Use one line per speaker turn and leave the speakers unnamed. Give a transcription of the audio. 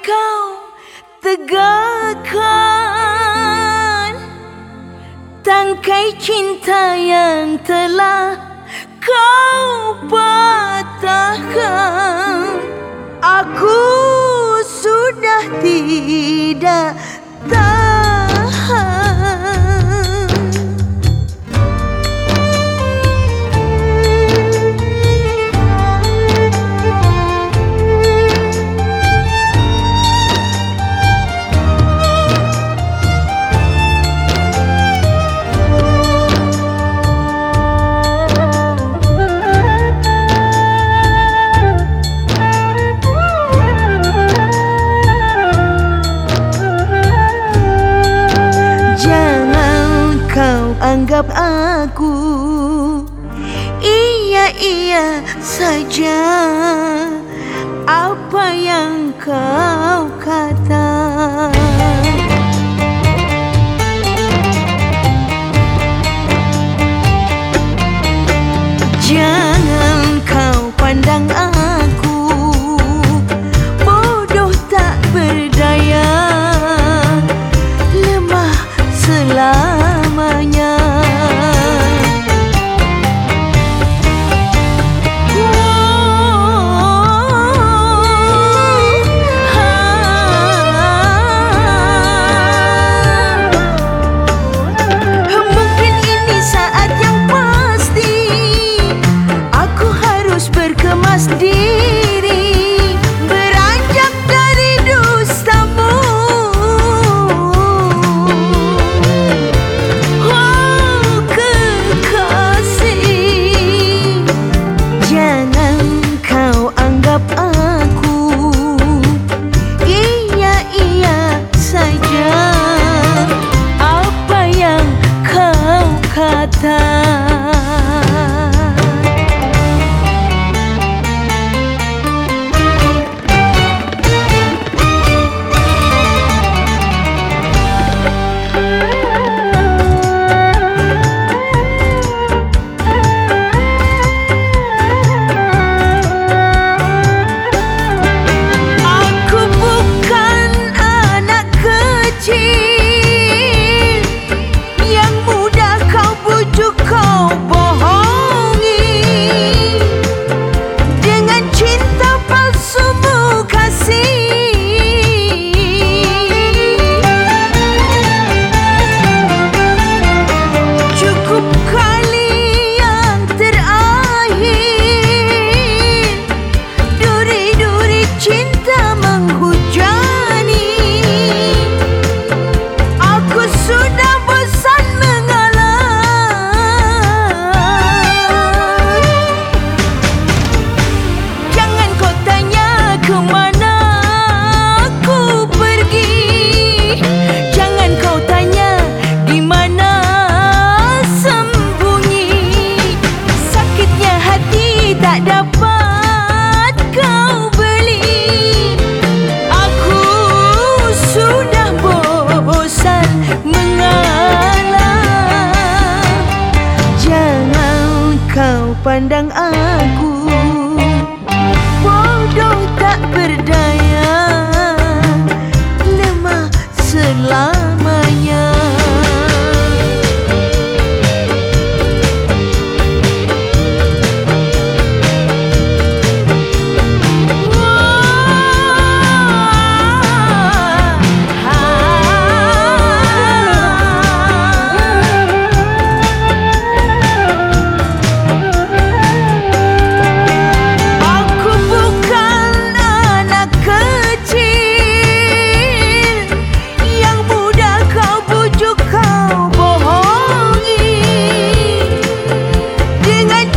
Kau tegakkan Tangkai cinta yang telah kau patahkan. Aku sudah tidak anggap aku. Iya-iya saja. Apa yang kau kata? Jangan time. Pandang aku Sitting at